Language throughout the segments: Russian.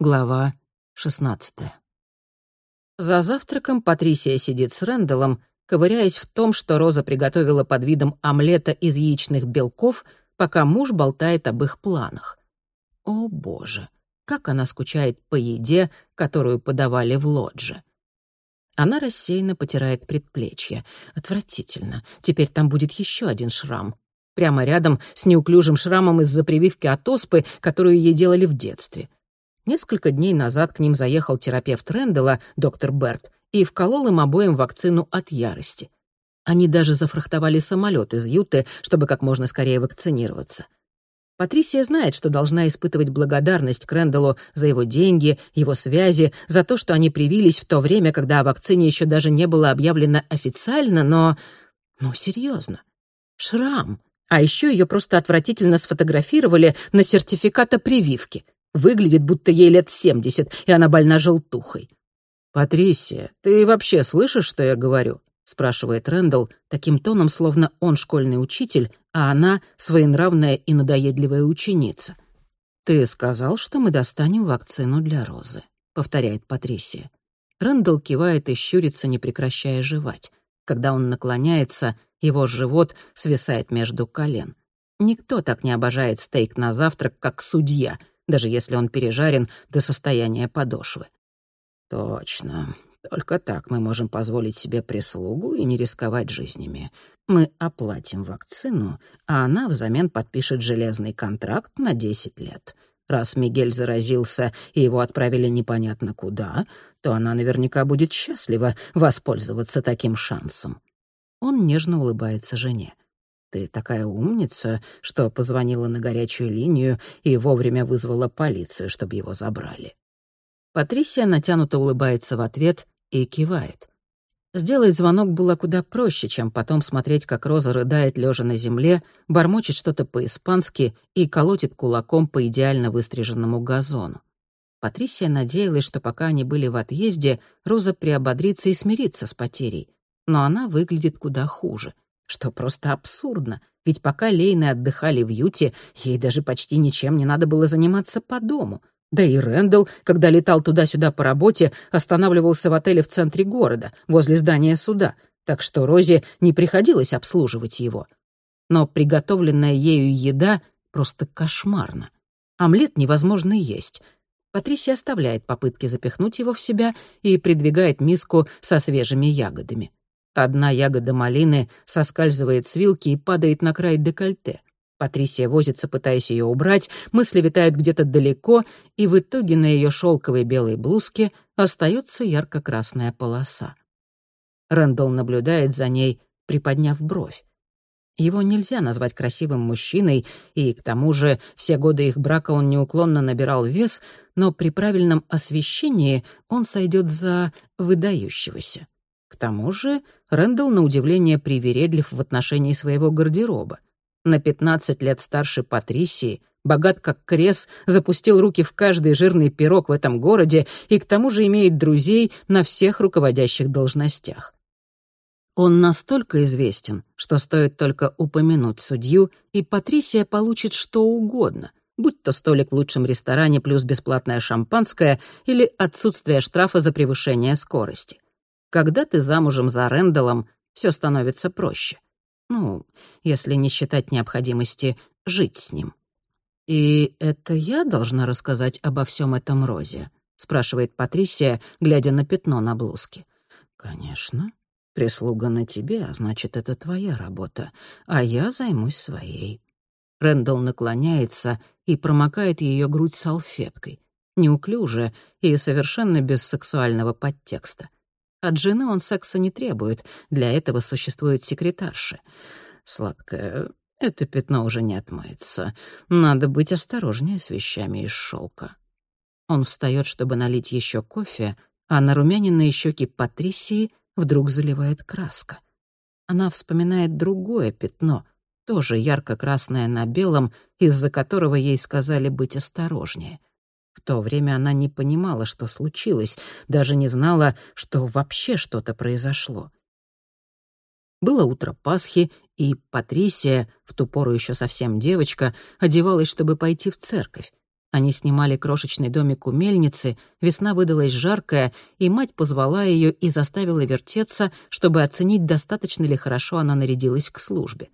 Глава 16. За завтраком Патрисия сидит с Рэндаллом, ковыряясь в том, что Роза приготовила под видом омлета из яичных белков, пока муж болтает об их планах. О, боже, как она скучает по еде, которую подавали в лодже. Она рассеянно потирает предплечье. Отвратительно. Теперь там будет еще один шрам. Прямо рядом с неуклюжим шрамом из-за прививки от оспы, которую ей делали в детстве. Несколько дней назад к ним заехал терапевт Рэндалла, доктор Берт, и вколол им обоим вакцину от ярости. Они даже зафрахтовали самолет из Юты, чтобы как можно скорее вакцинироваться. Патрисия знает, что должна испытывать благодарность к Рэндаллу за его деньги, его связи, за то, что они привились в то время, когда о вакцине еще даже не было объявлено официально, но... Ну, серьезно. Шрам. А еще ее просто отвратительно сфотографировали на сертификат о прививке — Выглядит, будто ей лет семьдесят, и она больна желтухой. «Патрисия, ты вообще слышишь, что я говорю?» — спрашивает Рэндалл таким тоном, словно он школьный учитель, а она — своенравная и надоедливая ученица. «Ты сказал, что мы достанем вакцину для Розы», — повторяет Патрисия. Рэндалл кивает и щурится, не прекращая жевать. Когда он наклоняется, его живот свисает между колен. Никто так не обожает стейк на завтрак, как судья — даже если он пережарен до состояния подошвы. Точно. Только так мы можем позволить себе прислугу и не рисковать жизнями. Мы оплатим вакцину, а она взамен подпишет железный контракт на 10 лет. Раз Мигель заразился и его отправили непонятно куда, то она наверняка будет счастлива воспользоваться таким шансом. Он нежно улыбается жене. Ты такая умница, что позвонила на горячую линию и вовремя вызвала полицию, чтобы его забрали». Патрисия натянуто улыбается в ответ и кивает. Сделать звонок было куда проще, чем потом смотреть, как Роза рыдает, лежа на земле, бормочет что-то по-испански и колотит кулаком по идеально выстриженному газону. Патрисия надеялась, что пока они были в отъезде, Роза приободрится и смирится с потерей. Но она выглядит куда хуже — что просто абсурдно, ведь пока Лейны отдыхали в Юте, ей даже почти ничем не надо было заниматься по дому. Да и Рэндалл, когда летал туда-сюда по работе, останавливался в отеле в центре города, возле здания суда, так что Розе не приходилось обслуживать его. Но приготовленная ею еда просто кошмарна. Омлет невозможно есть. Патрисия оставляет попытки запихнуть его в себя и придвигает миску со свежими ягодами. Одна ягода малины соскальзывает с вилки и падает на край декольте. Патрисия возится, пытаясь ее убрать, мысли витают где-то далеко, и в итоге на ее шелковой белой блузке остается ярко-красная полоса. Рэндалл наблюдает за ней, приподняв бровь. Его нельзя назвать красивым мужчиной, и к тому же все годы их брака он неуклонно набирал вес, но при правильном освещении он сойдет за выдающегося. Тому же Рэндалл, на удивление, привередлив в отношении своего гардероба. На 15 лет старше Патрисии, богат как крес, запустил руки в каждый жирный пирог в этом городе и к тому же имеет друзей на всех руководящих должностях. Он настолько известен, что стоит только упомянуть судью, и Патрисия получит что угодно, будь то столик в лучшем ресторане плюс бесплатное шампанское или отсутствие штрафа за превышение скорости. Когда ты замужем за Рэндаллом, все становится проще. Ну, если не считать необходимости жить с ним. «И это я должна рассказать обо всем этом Розе?» — спрашивает Патрисия, глядя на пятно на блузке. «Конечно. Прислуга на тебе, а значит, это твоя работа, а я займусь своей». Рэндалл наклоняется и промокает ее грудь салфеткой, неуклюже и совершенно без сексуального подтекста. От жены он секса не требует, для этого существует секретарша. Сладкое, это пятно уже не отмоется. Надо быть осторожнее с вещами из шелка. Он встает, чтобы налить еще кофе, а на румяниные щеки Патрисии вдруг заливает краска. Она вспоминает другое пятно, тоже ярко-красное на белом, из-за которого ей сказали быть осторожнее. То время она не понимала, что случилось, даже не знала, что вообще что-то произошло. Было утро Пасхи, и Патрисия, в ту пору еще совсем девочка, одевалась, чтобы пойти в церковь. Они снимали крошечный домик у мельницы, весна выдалась жаркая, и мать позвала ее и заставила вертеться, чтобы оценить, достаточно ли хорошо она нарядилась к службе.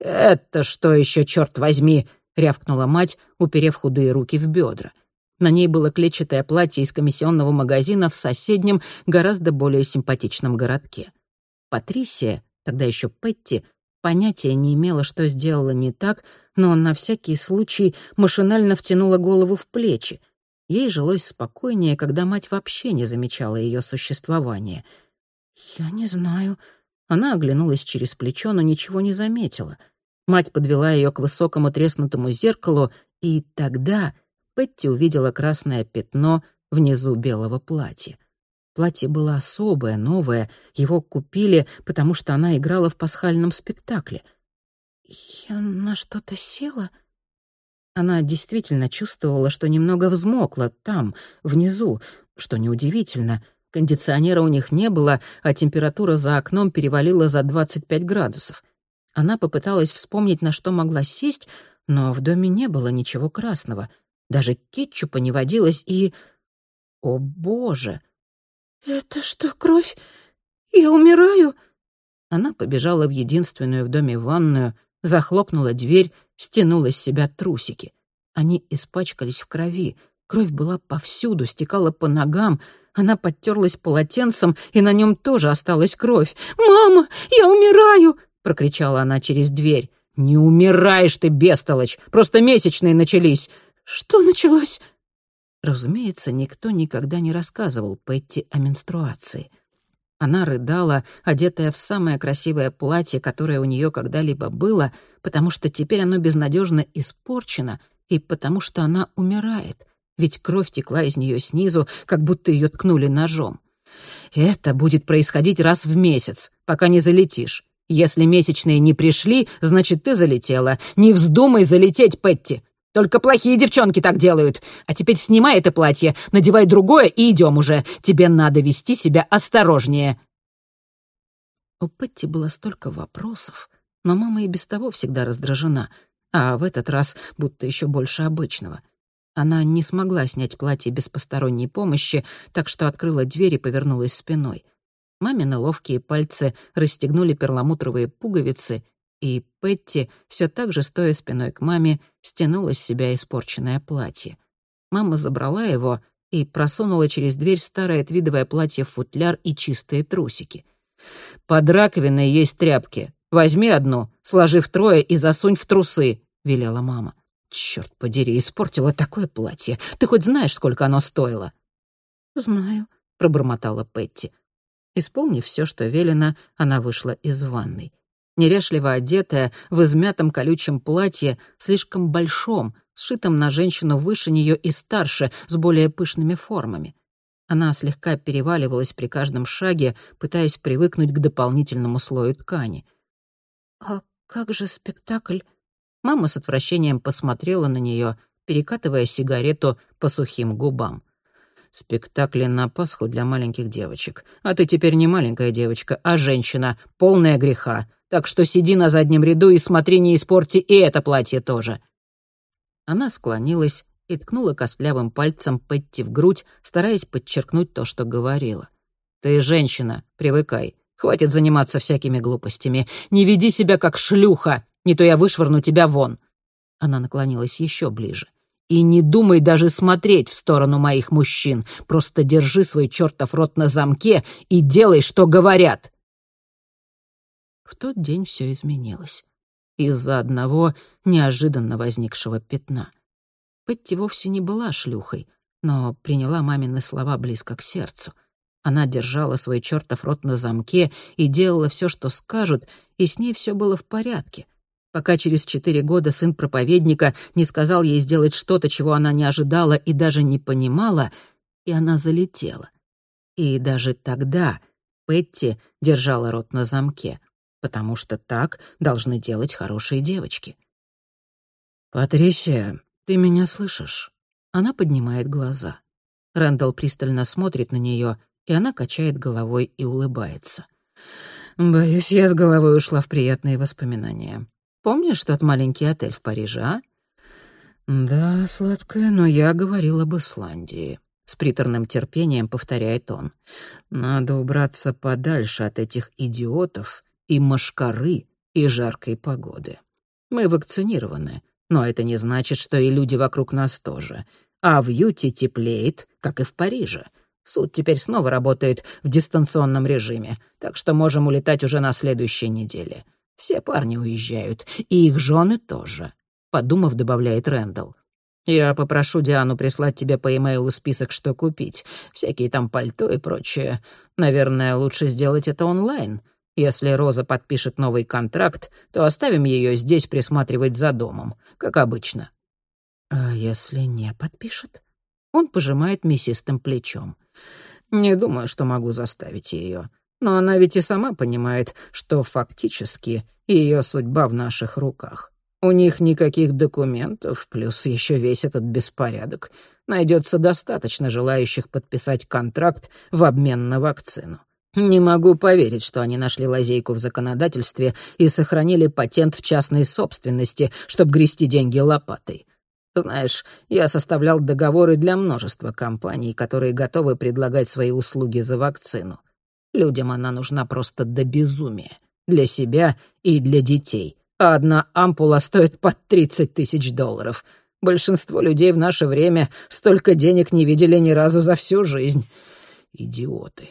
«Это что еще, черт возьми!» — рявкнула мать, уперев худые руки в бедра. На ней было клетчатое платье из комиссионного магазина в соседнем, гораздо более симпатичном городке. Патрисия, тогда еще Петти, понятия не имела, что сделала не так, но на всякий случай машинально втянула голову в плечи. Ей жилось спокойнее, когда мать вообще не замечала ее существования. «Я не знаю». Она оглянулась через плечо, но ничего не заметила. Мать подвела ее к высокому треснутому зеркалу, и тогда Петти увидела красное пятно внизу белого платья. Платье было особое, новое, его купили, потому что она играла в пасхальном спектакле — «Я на что-то села?» Она действительно чувствовала, что немного взмокла там, внизу, что неудивительно. Кондиционера у них не было, а температура за окном перевалила за 25 градусов. Она попыталась вспомнить, на что могла сесть, но в доме не было ничего красного. Даже кетчупа не водилось и... О, боже! «Это что, кровь? Я умираю?» Она побежала в единственную в доме ванную, захлопнула дверь, стянула с себя трусики. Они испачкались в крови. Кровь была повсюду, стекала по ногам. Она подтерлась полотенцем, и на нем тоже осталась кровь. «Мама, я умираю!» — прокричала она через дверь. «Не умираешь ты, бестолочь! Просто месячные начались!» «Что началось?» Разумеется, никто никогда не рассказывал Петти о менструации — она рыдала, одетая в самое красивое платье, которое у нее когда-либо было, потому что теперь оно безнадежно испорчено и потому что она умирает, ведь кровь текла из нее снизу, как будто ее ткнули ножом. Это будет происходить раз в месяц, пока не залетишь. Если месячные не пришли, значит, ты залетела. Не вздумай залететь, Петти. Только плохие девчонки так делают. А теперь снимай это платье, надевай другое и идем уже. Тебе надо вести себя осторожнее». У Петти было столько вопросов, но мама и без того всегда раздражена, а в этот раз будто еще больше обычного. Она не смогла снять платье без посторонней помощи, так что открыла дверь и повернулась спиной. Мамины ловкие пальцы расстегнули перламутровые пуговицы, и Петти, все так же стоя спиной к маме, стянула с себя испорченное платье. Мама забрала его и просунула через дверь старое твидовое платье в футляр и чистые трусики. «Под раковиной есть тряпки. Возьми одну, сложи втрое и засунь в трусы», — велела мама. «Чёрт подери, испортила такое платье. Ты хоть знаешь, сколько оно стоило?» «Знаю», — пробормотала Петти. Исполнив все, что велено, она вышла из ванной неряшливо одетая, в измятом колючем платье, слишком большом, сшитом на женщину выше нее и старше, с более пышными формами. Она слегка переваливалась при каждом шаге, пытаясь привыкнуть к дополнительному слою ткани. «А как же спектакль?» Мама с отвращением посмотрела на нее, перекатывая сигарету по сухим губам. «Спектакли на Пасху для маленьких девочек. А ты теперь не маленькая девочка, а женщина, полная греха так что сиди на заднем ряду и смотри, не испорти и это платье тоже». Она склонилась и ткнула костлявым пальцем Петти в грудь, стараясь подчеркнуть то, что говорила. «Ты женщина, привыкай. Хватит заниматься всякими глупостями. Не веди себя как шлюха, не то я вышвырну тебя вон». Она наклонилась еще ближе. «И не думай даже смотреть в сторону моих мужчин. Просто держи свой чертов рот на замке и делай, что говорят». В тот день все изменилось. Из-за одного неожиданно возникшего пятна. Петти вовсе не была шлюхой, но приняла мамины слова близко к сердцу. Она держала свой чертов рот на замке и делала все, что скажут, и с ней все было в порядке. Пока через четыре года сын проповедника не сказал ей сделать что-то, чего она не ожидала и даже не понимала, и она залетела. И даже тогда Петти держала рот на замке потому что так должны делать хорошие девочки. «Патрисия, ты меня слышишь?» Она поднимает глаза. Рэндалл пристально смотрит на нее, и она качает головой и улыбается. «Боюсь, я с головой ушла в приятные воспоминания. Помнишь тот маленький отель в Париже, а? «Да, сладкая, но я говорил об Исландии», — с приторным терпением повторяет он. «Надо убраться подальше от этих идиотов и машкары, и жаркой погоды. Мы вакцинированы, но это не значит, что и люди вокруг нас тоже. А в Юте теплеет, как и в Париже. Суд теперь снова работает в дистанционном режиме, так что можем улетать уже на следующей неделе. Все парни уезжают, и их жены тоже подумав, добавляет Рэндалл. «Я попрошу Диану прислать тебе по имейлу список, что купить. Всякие там пальто и прочее. Наверное, лучше сделать это онлайн. Если Роза подпишет новый контракт, то оставим ее здесь присматривать за домом, как обычно». «А если не подпишет?» Он пожимает мясистым плечом. «Не думаю, что могу заставить ее. Но она ведь и сама понимает, что фактически ее судьба в наших руках. У них никаких документов, плюс еще весь этот беспорядок. Найдется достаточно желающих подписать контракт в обмен на вакцину. Не могу поверить, что они нашли лазейку в законодательстве и сохранили патент в частной собственности, чтобы грести деньги лопатой. Знаешь, я составлял договоры для множества компаний, которые готовы предлагать свои услуги за вакцину. Людям она нужна просто до безумия. Для себя и для детей а одна ампула стоит под 30 тысяч долларов. Большинство людей в наше время столько денег не видели ни разу за всю жизнь. Идиоты.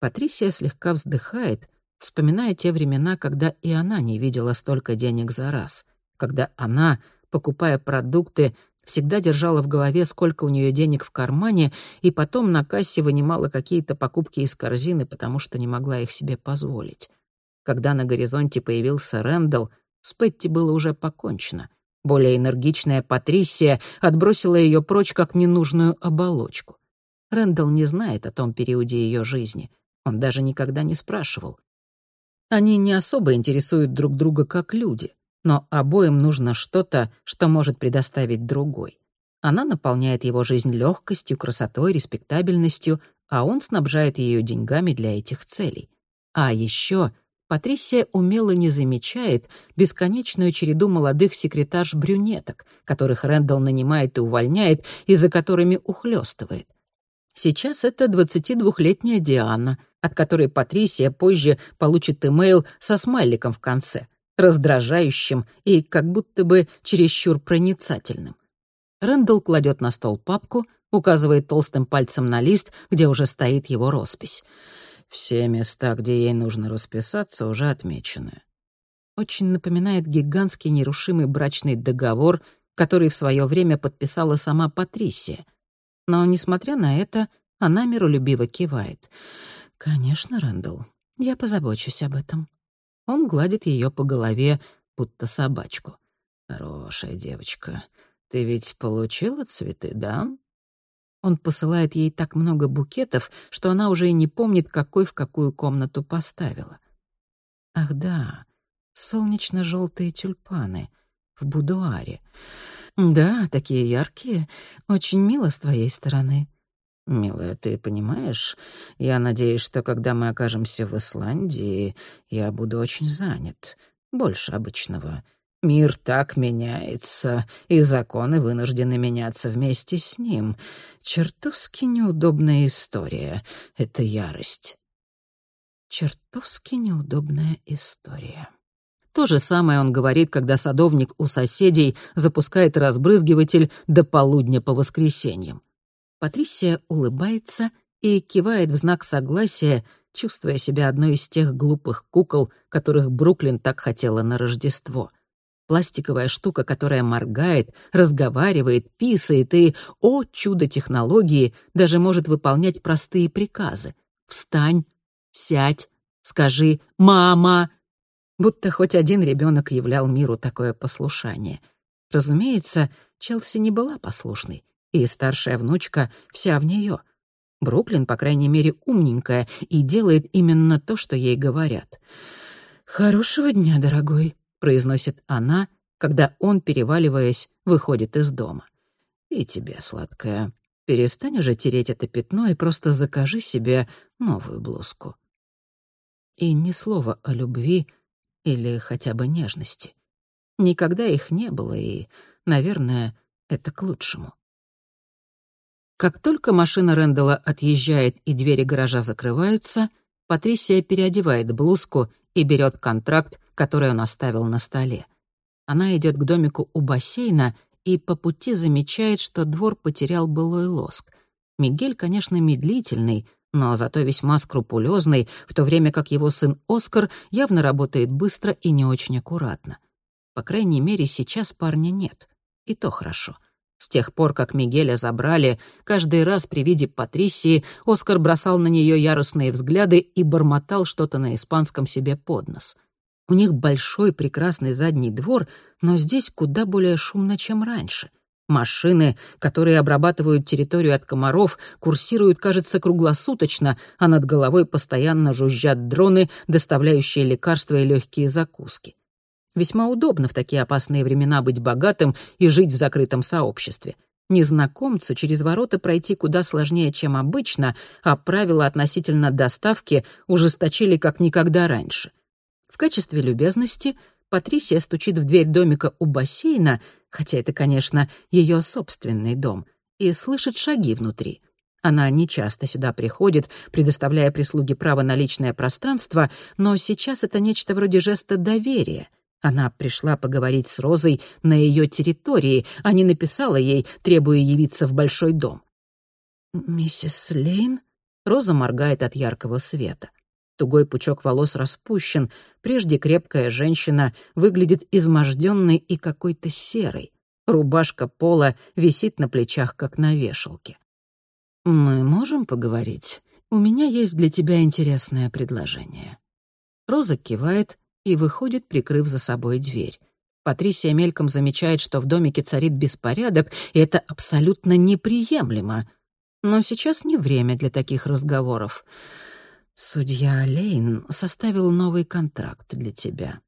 Патрисия слегка вздыхает, вспоминая те времена, когда и она не видела столько денег за раз, когда она, покупая продукты, всегда держала в голове, сколько у нее денег в кармане, и потом на кассе вынимала какие-то покупки из корзины, потому что не могла их себе позволить. Когда на горизонте появился Рэндалл, с Петти было уже покончено. Более энергичная Патрисия отбросила ее прочь как ненужную оболочку. Рэндалл не знает о том периоде ее жизни. Он даже никогда не спрашивал. Они не особо интересуют друг друга как люди, но обоим нужно что-то, что может предоставить другой. Она наполняет его жизнь легкостью, красотой, респектабельностью, а он снабжает ее деньгами для этих целей. А еще Патрисия умело не замечает бесконечную череду молодых секретарш-брюнеток, которых Рэндалл нанимает и увольняет, и за которыми ухлёстывает. Сейчас это 22-летняя Диана, от которой Патрисия позже получит имейл со смайликом в конце, раздражающим и как будто бы чересчур проницательным. Рэндалл кладет на стол папку, указывает толстым пальцем на лист, где уже стоит его роспись. Все места, где ей нужно расписаться, уже отмечены. Очень напоминает гигантский нерушимый брачный договор, который в свое время подписала сама Патрисия. Но, несмотря на это, она миролюбиво кивает. «Конечно, Рэндалл, я позабочусь об этом». Он гладит ее по голове, будто собачку. «Хорошая девочка. Ты ведь получила цветы, да?» Он посылает ей так много букетов, что она уже и не помнит, какой в какую комнату поставила. Ах да, солнечно-желтые тюльпаны в будуаре. Да, такие яркие. Очень мило с твоей стороны. «Милая, ты понимаешь, я надеюсь, что когда мы окажемся в Исландии, я буду очень занят, больше обычного. Мир так меняется, и законы вынуждены меняться вместе с ним. Чертовски неудобная история — это ярость. Чертовски неудобная история. То же самое он говорит, когда садовник у соседей запускает разбрызгиватель до полудня по воскресеньям. Патрисия улыбается и кивает в знак согласия, чувствуя себя одной из тех глупых кукол, которых Бруклин так хотела на Рождество — Пластиковая штука, которая моргает, разговаривает, писает и, о чудо технологии, даже может выполнять простые приказы. «Встань», «Сядь», «Скажи», «Мама». Будто хоть один ребенок являл миру такое послушание. Разумеется, Челси не была послушной, и старшая внучка вся в нее. Бруклин, по крайней мере, умненькая и делает именно то, что ей говорят. «Хорошего дня, дорогой», произносит она, когда он, переваливаясь, выходит из дома. «И тебе, сладкая, перестань уже тереть это пятно и просто закажи себе новую блузку». И ни слова о любви или хотя бы нежности. Никогда их не было, и наверное, это к лучшему. Как только машина Рэндала отъезжает и двери гаража закрываются, Патрисия переодевает блузку и берет контракт, который он оставил на столе. Она идет к домику у бассейна и по пути замечает, что двор потерял былой лоск. Мигель, конечно, медлительный, но зато весьма скрупулезный, в то время как его сын Оскар явно работает быстро и не очень аккуратно. По крайней мере, сейчас парня нет. И то хорошо. С тех пор, как Мигеля забрали, каждый раз при виде Патрисии Оскар бросал на нее яростные взгляды и бормотал что-то на испанском себе под нос. У них большой прекрасный задний двор, но здесь куда более шумно, чем раньше — Машины, которые обрабатывают территорию от комаров, курсируют, кажется, круглосуточно, а над головой постоянно жужжат дроны, доставляющие лекарства и легкие закуски. Весьма удобно в такие опасные времена быть богатым и жить в закрытом сообществе. Незнакомцу через ворота пройти куда сложнее, чем обычно, а правила относительно доставки ужесточили как никогда раньше. В качестве любезности Патрисия стучит в дверь домика у бассейна, хотя это, конечно, ее собственный дом, и слышит шаги внутри. Она нечасто сюда приходит, предоставляя прислуге право на личное пространство, но сейчас это нечто вроде жеста доверия. Она пришла поговорить с Розой на ее территории, а не написала ей, требуя явиться в большой дом. «Миссис Лейн?» Роза моргает от яркого света. Тугой пучок волос распущен, прежде крепкая женщина выглядит изможденной и какой-то серой. Рубашка пола висит на плечах, как на вешалке. «Мы можем поговорить? У меня есть для тебя интересное предложение». Роза кивает и выходит, прикрыв за собой дверь. Патрисия мельком замечает, что в домике царит беспорядок, и это абсолютно неприемлемо. Но сейчас не время для таких разговоров. Судья Лейн составил новый контракт для тебя.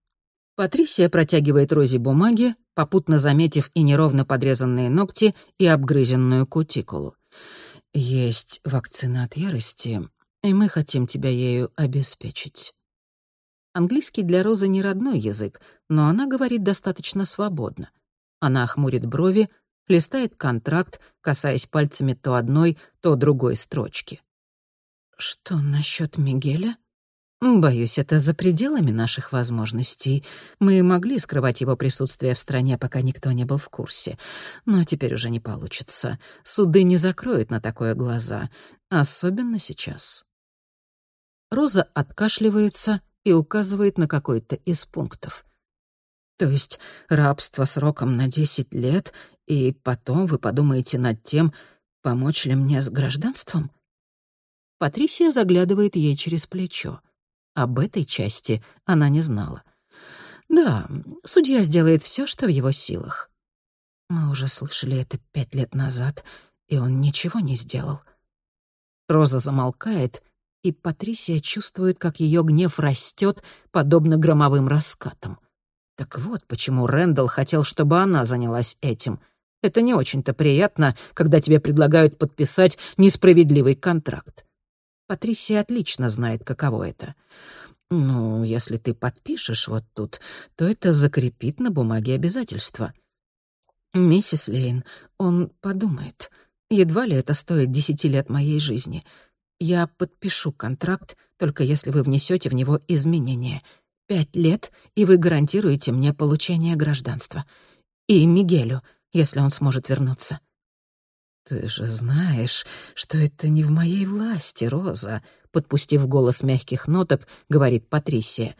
Патрисия протягивает Розе бумаги, попутно заметив и неровно подрезанные ногти, и обгрызенную кутикулу. Есть вакцина от ярости, и мы хотим тебя ею обеспечить. Английский для Розы не родной язык, но она говорит достаточно свободно. Она охмурит брови, листает контракт, касаясь пальцами то одной, то другой строчки. «Что насчет Мигеля?» «Боюсь, это за пределами наших возможностей. Мы могли скрывать его присутствие в стране, пока никто не был в курсе. Но теперь уже не получится. Суды не закроют на такое глаза. Особенно сейчас». Роза откашливается и указывает на какой-то из пунктов. «То есть рабство сроком на десять лет, и потом вы подумаете над тем, помочь ли мне с гражданством?» Патрисия заглядывает ей через плечо. Об этой части она не знала. «Да, судья сделает все, что в его силах». Мы уже слышали это пять лет назад, и он ничего не сделал. Роза замолкает, и Патрисия чувствует, как ее гнев растет, подобно громовым раскатам. Так вот, почему Рэндалл хотел, чтобы она занялась этим. Это не очень-то приятно, когда тебе предлагают подписать несправедливый контракт. Патрисия отлично знает, каково это. Ну, если ты подпишешь вот тут, то это закрепит на бумаге обязательства. Миссис Лейн, он подумает. Едва ли это стоит десяти лет моей жизни. Я подпишу контракт, только если вы внесете в него изменения. Пять лет, и вы гарантируете мне получение гражданства. И Мигелю, если он сможет вернуться. «Ты же знаешь, что это не в моей власти, Роза», — подпустив голос мягких ноток, говорит Патрисия.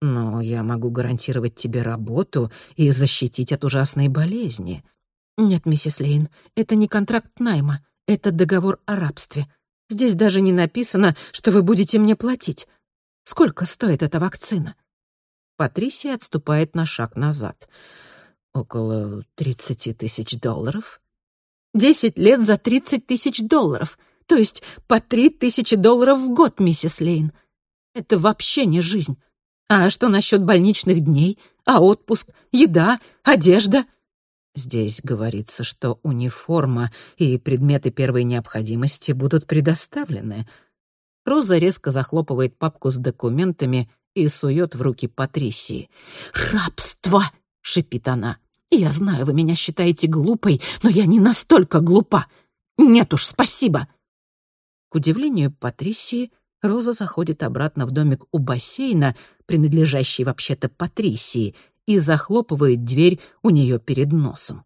«Но я могу гарантировать тебе работу и защитить от ужасной болезни». «Нет, миссис Лейн, это не контракт найма, это договор о рабстве. Здесь даже не написано, что вы будете мне платить. Сколько стоит эта вакцина?» Патрисия отступает на шаг назад. «Около тридцати тысяч долларов». Десять лет за тридцать тысяч долларов. То есть по три тысячи долларов в год, миссис Лейн. Это вообще не жизнь. А что насчет больничных дней? А отпуск? Еда? Одежда? Здесь говорится, что униформа и предметы первой необходимости будут предоставлены. Роза резко захлопывает папку с документами и сует в руки Патрисии. «Рабство!» — шипит она. Я знаю, вы меня считаете глупой, но я не настолько глупа. Нет уж, спасибо. К удивлению Патрисии, Роза заходит обратно в домик у бассейна, принадлежащий вообще-то Патрисии, и захлопывает дверь у нее перед носом.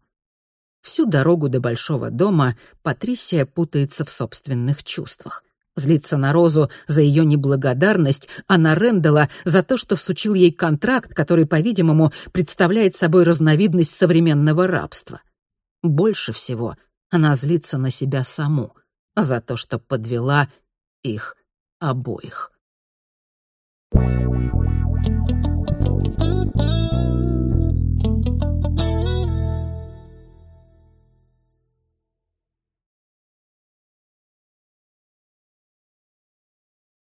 Всю дорогу до большого дома Патрисия путается в собственных чувствах. Злится на Розу за ее неблагодарность, а на Рэндала за то, что всучил ей контракт, который, по-видимому, представляет собой разновидность современного рабства. Больше всего она злится на себя саму за то, что подвела их обоих. Thank you.